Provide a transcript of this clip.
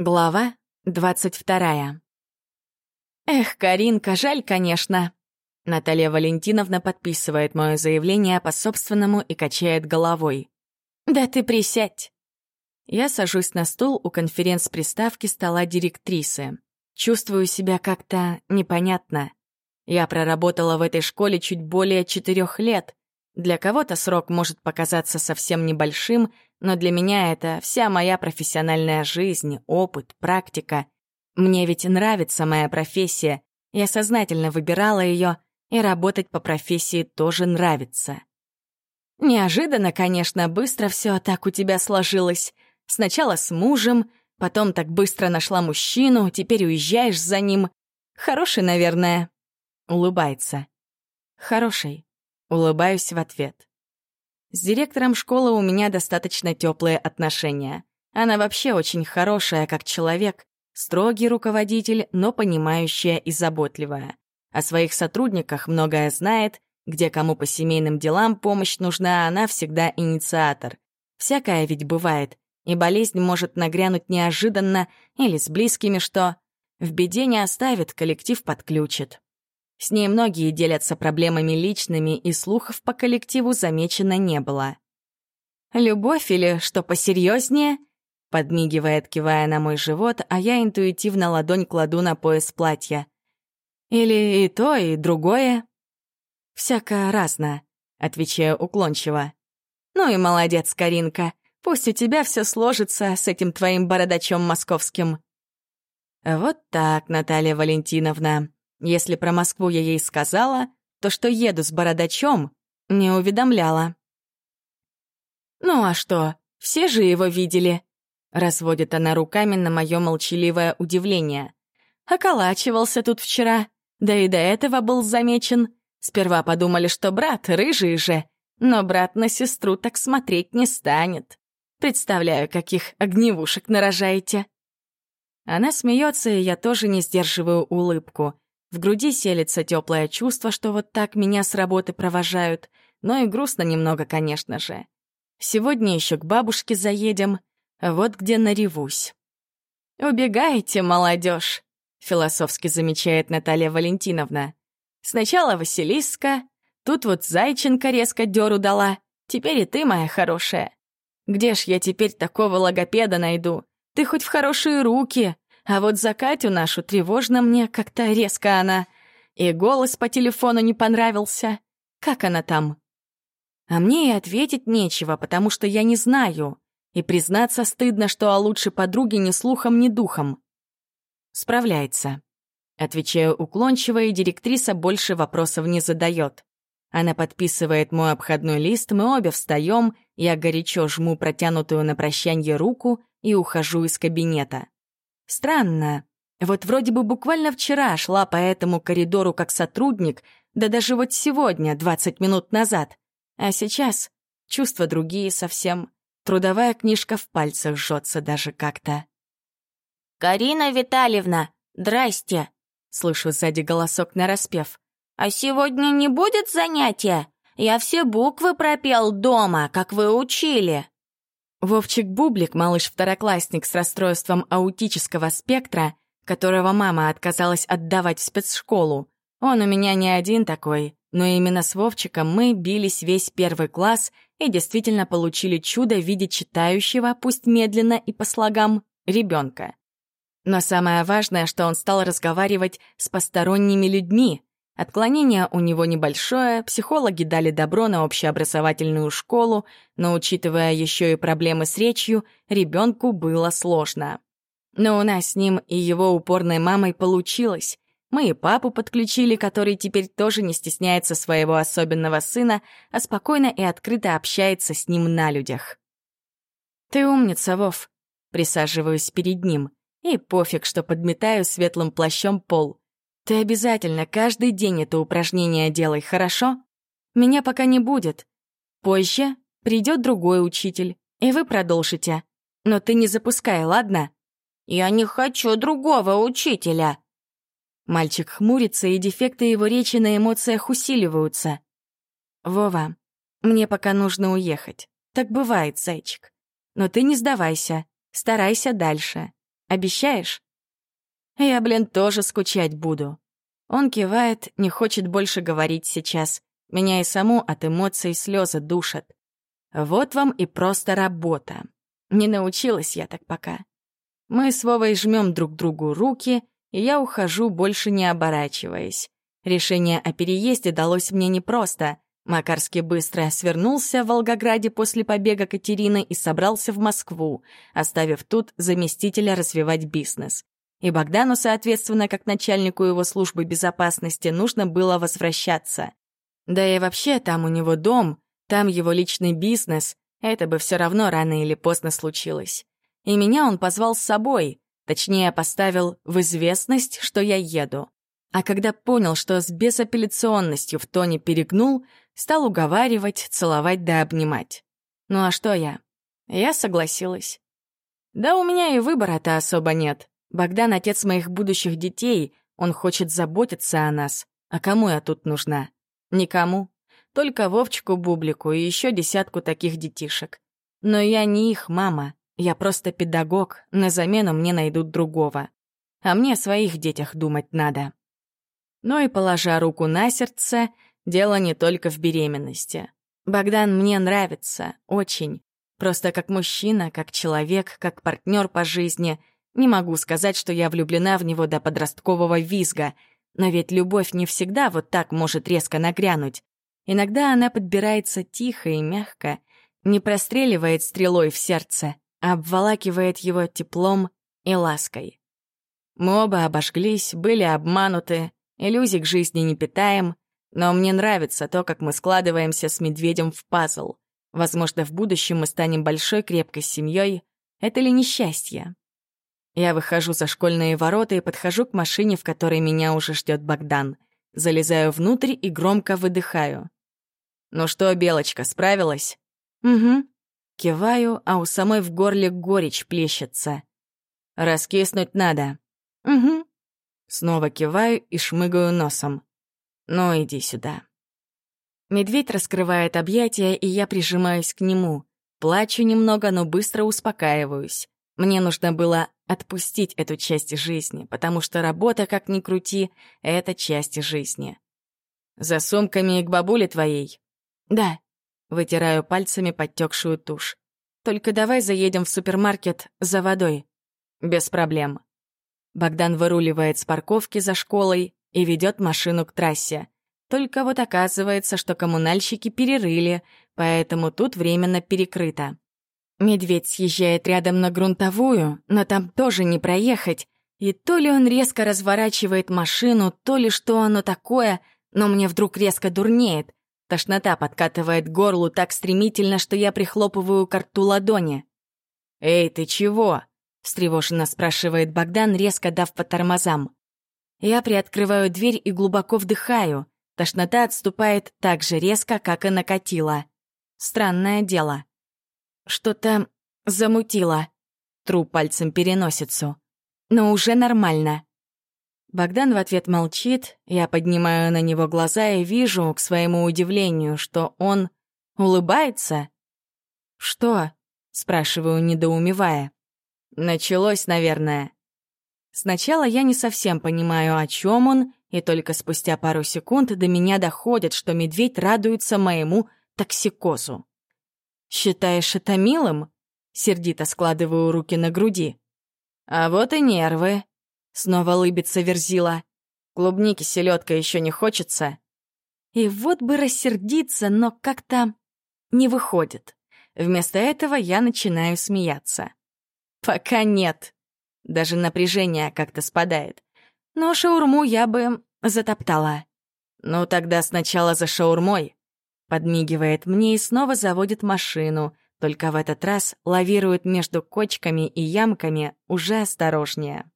Глава двадцать вторая. Эх, Каринка, жаль, конечно. Наталья Валентиновна подписывает мое заявление по собственному и качает головой. Да ты присядь. Я сажусь на стул у конференц-приставки стола директрисы. Чувствую себя как-то непонятно. Я проработала в этой школе чуть более четырех лет. Для кого-то срок может показаться совсем небольшим, но для меня это вся моя профессиональная жизнь, опыт, практика. Мне ведь нравится моя профессия, я сознательно выбирала ее, и работать по профессии тоже нравится. Неожиданно, конечно, быстро все так у тебя сложилось. Сначала с мужем, потом так быстро нашла мужчину, теперь уезжаешь за ним. Хороший, наверное. Улыбается. Хороший. Улыбаюсь в ответ. С директором школы у меня достаточно теплые отношения. Она вообще очень хорошая как человек, строгий руководитель, но понимающая и заботливая. О своих сотрудниках многое знает, где кому по семейным делам помощь нужна, она всегда инициатор. Всякое ведь бывает, и болезнь может нагрянуть неожиданно или с близкими, что в беде не оставит, коллектив подключит. С ней многие делятся проблемами личными, и слухов по коллективу замечено не было. «Любовь или что посерьезнее?» Подмигивает, кивая на мой живот, а я интуитивно ладонь кладу на пояс платья. «Или и то, и другое?» «Всяко разно», — отвечаю уклончиво. «Ну и молодец, Каринка. Пусть у тебя все сложится с этим твоим бородачом московским». «Вот так, Наталья Валентиновна», если про Москву я ей сказала, то что еду с бородачом, не уведомляла. «Ну а что, все же его видели?» Разводит она руками на мое молчаливое удивление. «Околачивался тут вчера, да и до этого был замечен. Сперва подумали, что брат рыжий же, но брат на сестру так смотреть не станет. Представляю, каких огневушек нарожаете». Она смеется, и я тоже не сдерживаю улыбку. В груди селится теплое чувство, что вот так меня с работы провожают, но и грустно немного, конечно же. Сегодня еще к бабушке заедем, вот где наревусь. «Убегайте, молодежь, философски замечает Наталья Валентиновна. «Сначала Василиска, тут вот Зайченко резко дёру дала, теперь и ты, моя хорошая. Где ж я теперь такого логопеда найду? Ты хоть в хорошие руки, а вот за Катю нашу тревожно мне как-то резко она. И голос по телефону не понравился. Как она там? А мне и ответить нечего, потому что я не знаю. И признаться стыдно, что о лучшей подруге ни слухом, ни духом. Справляется. Отвечаю уклончиво, и директриса больше вопросов не задает. Она подписывает мой обходной лист, мы обе встаем, я горячо жму протянутую на прощанье руку и ухожу из кабинета. Странно. Вот вроде бы буквально вчера шла по этому коридору как сотрудник, да даже вот сегодня, 20 минут назад. А сейчас чувства другие совсем. Трудовая книжка в пальцах жжется даже как-то. «Карина Витальевна, здрасте!» Слышу сзади голосок нараспев. «А сегодня не будет занятия? Я все буквы пропел дома, как вы учили!» Вовчик Бублик, малыш-второклассник с расстройством аутического спектра, которого мама отказалась отдавать в спецшколу. Он у меня не один такой, но именно с Вовчиком мы бились весь первый класс и действительно получили чудо в виде читающего, пусть медленно и по слогам, ребенка. Но самое важное, что он стал разговаривать с посторонними людьми, Отклонение у него небольшое, психологи дали добро на общеобразовательную школу, но, учитывая еще и проблемы с речью, ребенку было сложно. Но у нас с ним и его упорной мамой получилось. Мы и папу подключили, который теперь тоже не стесняется своего особенного сына, а спокойно и открыто общается с ним на людях. «Ты умница, Вов», — присаживаюсь перед ним. И пофиг, что подметаю светлым плащом пол. Ты обязательно каждый день это упражнение делай, хорошо? Меня пока не будет. Позже придет другой учитель, и вы продолжите. Но ты не запускай, ладно? Я не хочу другого учителя. Мальчик хмурится, и дефекты его речи на эмоциях усиливаются. Вова, мне пока нужно уехать. Так бывает, зайчик. Но ты не сдавайся, старайся дальше. Обещаешь?» «Я, блин, тоже скучать буду». Он кивает, не хочет больше говорить сейчас. Меня и саму от эмоций слезы душат. Вот вам и просто работа. Не научилась я так пока. Мы с Вовой жмем друг другу руки, и я ухожу, больше не оборачиваясь. Решение о переезде далось мне непросто. Макарский быстро свернулся в Волгограде после побега Катерины и собрался в Москву, оставив тут заместителя развивать бизнес. И Богдану, соответственно, как начальнику его службы безопасности, нужно было возвращаться. Да и вообще там у него дом, там его личный бизнес, это бы все равно рано или поздно случилось. И меня он позвал с собой, точнее, поставил в известность, что я еду. А когда понял, что с безапелляционностью в тоне перегнул, стал уговаривать, целовать да обнимать. Ну а что я? Я согласилась. Да у меня и выбора-то особо нет. Богдан — отец моих будущих детей, он хочет заботиться о нас. А кому я тут нужна? Никому. Только Вовчику Бублику и еще десятку таких детишек. Но я не их мама, я просто педагог, на замену мне найдут другого. А мне о своих детях думать надо. Но и положа руку на сердце, дело не только в беременности. Богдан мне нравится, очень. Просто как мужчина, как человек, как партнер по жизни. Не могу сказать, что я влюблена в него до подросткового визга, но ведь любовь не всегда вот так может резко нагрянуть. Иногда она подбирается тихо и мягко, не простреливает стрелой в сердце, а обволакивает его теплом и лаской. Мы оба обожглись, были обмануты, иллюзий к жизни не питаем, но мне нравится то, как мы складываемся с медведем в пазл. Возможно, в будущем мы станем большой крепкой семьей. Это ли несчастье? Я выхожу за школьные ворота и подхожу к машине, в которой меня уже ждет Богдан. Залезаю внутрь и громко выдыхаю. «Ну что, Белочка, справилась?» «Угу». Киваю, а у самой в горле горечь плещется. «Раскиснуть надо». «Угу». Снова киваю и шмыгаю носом. «Ну, иди сюда». Медведь раскрывает объятия, и я прижимаюсь к нему. Плачу немного, но быстро успокаиваюсь. Мне нужно было отпустить эту часть жизни, потому что работа, как ни крути, — это часть жизни. «За сумками к бабуле твоей?» «Да». Вытираю пальцами подтекшую тушь. «Только давай заедем в супермаркет за водой». «Без проблем». Богдан выруливает с парковки за школой и ведет машину к трассе. Только вот оказывается, что коммунальщики перерыли, поэтому тут временно перекрыто. Медведь съезжает рядом на грунтовую, но там тоже не проехать. И то ли он резко разворачивает машину, то ли что оно такое, но мне вдруг резко дурнеет. Тошнота подкатывает горлу так стремительно, что я прихлопываю карту ладони. «Эй, ты чего?» — встревоженно спрашивает Богдан, резко дав по тормозам. Я приоткрываю дверь и глубоко вдыхаю. Тошнота отступает так же резко, как и накатила. Странное дело. Что-то замутило. Тру пальцем переносицу. Но уже нормально. Богдан в ответ молчит, я поднимаю на него глаза и вижу, к своему удивлению, что он улыбается. «Что?» — спрашиваю, недоумевая. «Началось, наверное». Сначала я не совсем понимаю, о чем он, и только спустя пару секунд до меня доходит, что медведь радуется моему токсикозу. «Считаешь это милым?» — сердито складываю руки на груди. «А вот и нервы», Снова лыбится Верзила. Клубники селедка еще не хочется. И вот бы рассердиться, но как-то не выходит. Вместо этого я начинаю смеяться. Пока нет. Даже напряжение как-то спадает. Но шаурму я бы затоптала. Ну тогда сначала за шаурмой. Подмигивает мне и снова заводит машину, только в этот раз лавирует между кочками и ямками уже осторожнее.